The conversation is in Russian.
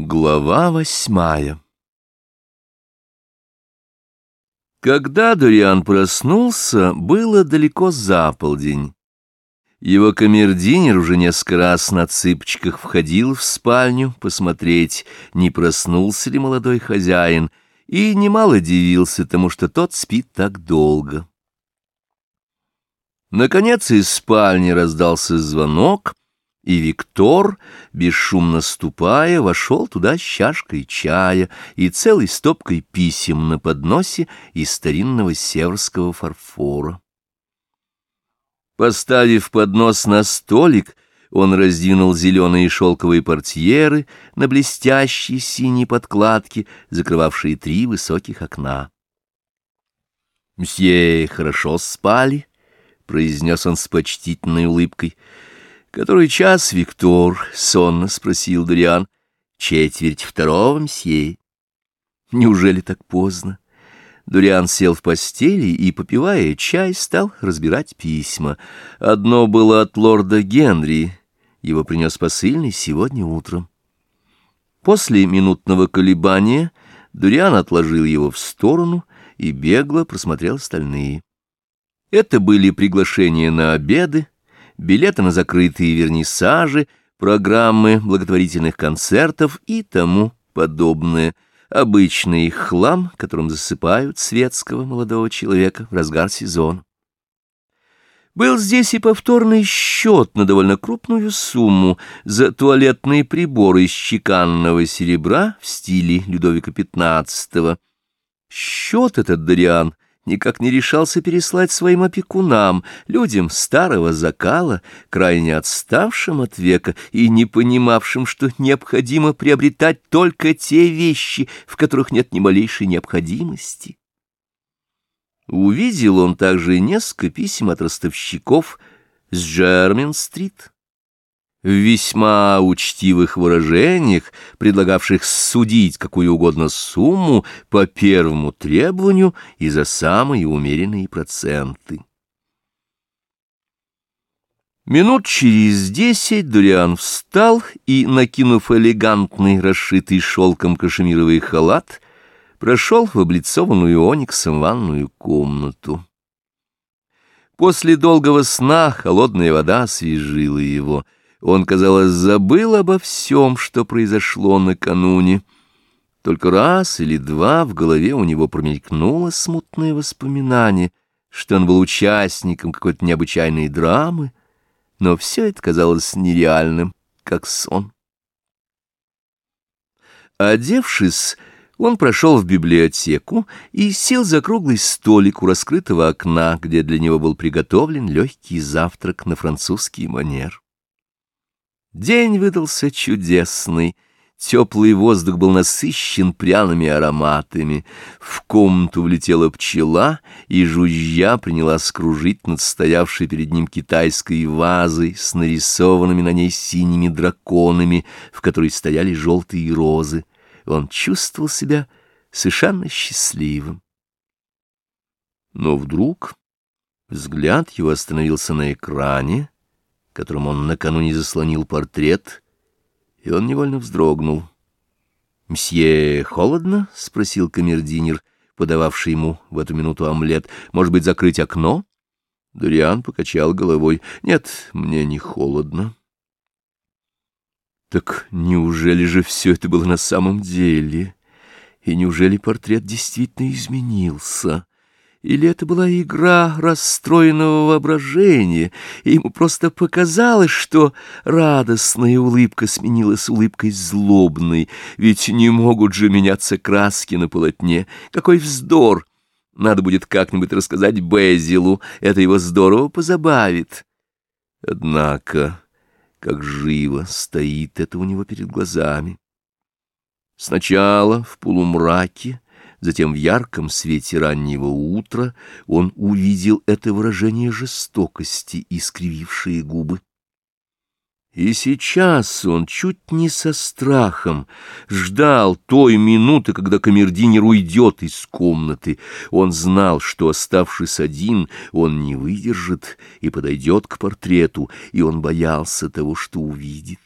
Глава восьмая Когда Дориан проснулся, было далеко за полдень. Его камердинер уже несколько раз на цыпочках входил в спальню посмотреть, не проснулся ли молодой хозяин, и немало дивился тому, что тот спит так долго. Наконец из спальни раздался звонок, и Виктор, бесшумно ступая, вошел туда с чашкой чая и целой стопкой писем на подносе из старинного северского фарфора. Поставив поднос на столик, он раздвинул зеленые шелковые портьеры на блестящей синей подкладке, закрывавшие три высоких окна. «Мсье хорошо спали?» — произнес он с почтительной улыбкой — «Который час, Виктор?» — сонно спросил Дуриан. «Четверть второго, мсье». «Неужели так поздно?» Дуриан сел в постели и, попивая чай, стал разбирать письма. Одно было от лорда Генри. Его принес посыльный сегодня утром. После минутного колебания Дуриан отложил его в сторону и бегло просмотрел остальные. Это были приглашения на обеды, билеты на закрытые вернисажи, программы благотворительных концертов и тому подобное. Обычный хлам, которым засыпают светского молодого человека в разгар сезона. Был здесь и повторный счет на довольно крупную сумму за туалетные приборы из чеканного серебра в стиле Людовика XV. Счет этот Дориан — никак не решался переслать своим опекунам, людям старого закала, крайне отставшим от века и не понимавшим, что необходимо приобретать только те вещи, в которых нет ни малейшей необходимости. Увидел он также несколько писем от ростовщиков с Джермен-стрит в весьма учтивых выражениях, предлагавших судить какую угодно сумму по первому требованию и за самые умеренные проценты. Минут через десять Дуриан встал и, накинув элегантный, расшитый шелком кашемировый халат, прошел в облицованную ониксом ванную комнату. После долгого сна холодная вода освежила его — он, казалось, забыл обо всем, что произошло накануне. Только раз или два в голове у него промелькнуло смутное воспоминание, что он был участником какой-то необычайной драмы, но все это казалось нереальным, как сон. Одевшись, он прошел в библиотеку и сел за круглый столик у раскрытого окна, где для него был приготовлен легкий завтрак на французский манер. День выдался чудесный. Теплый воздух был насыщен пряными ароматами. В комнату влетела пчела, и жужжа принялась кружить над стоявшей перед ним китайской вазой с нарисованными на ней синими драконами, в которой стояли желтые розы. Он чувствовал себя совершенно счастливым. Но вдруг взгляд его остановился на экране, которым он накануне заслонил портрет, и он невольно вздрогнул. «Мсье, холодно?» — спросил камердинер, подававший ему в эту минуту омлет. «Может быть, закрыть окно?» Дуриан покачал головой. «Нет, мне не холодно». «Так неужели же все это было на самом деле? И неужели портрет действительно изменился?» Или это была игра расстроенного воображения, и ему просто показалось, что радостная улыбка сменилась улыбкой злобной, ведь не могут же меняться краски на полотне. Какой вздор! Надо будет как-нибудь рассказать Безилу, это его здорово позабавит. Однако, как живо стоит это у него перед глазами. Сначала в полумраке, Затем в ярком свете раннего утра он увидел это выражение жестокости, искривившие губы. И сейчас он чуть не со страхом ждал той минуты, когда камердинер уйдет из комнаты. Он знал, что, оставшись один, он не выдержит и подойдет к портрету, и он боялся того, что увидит.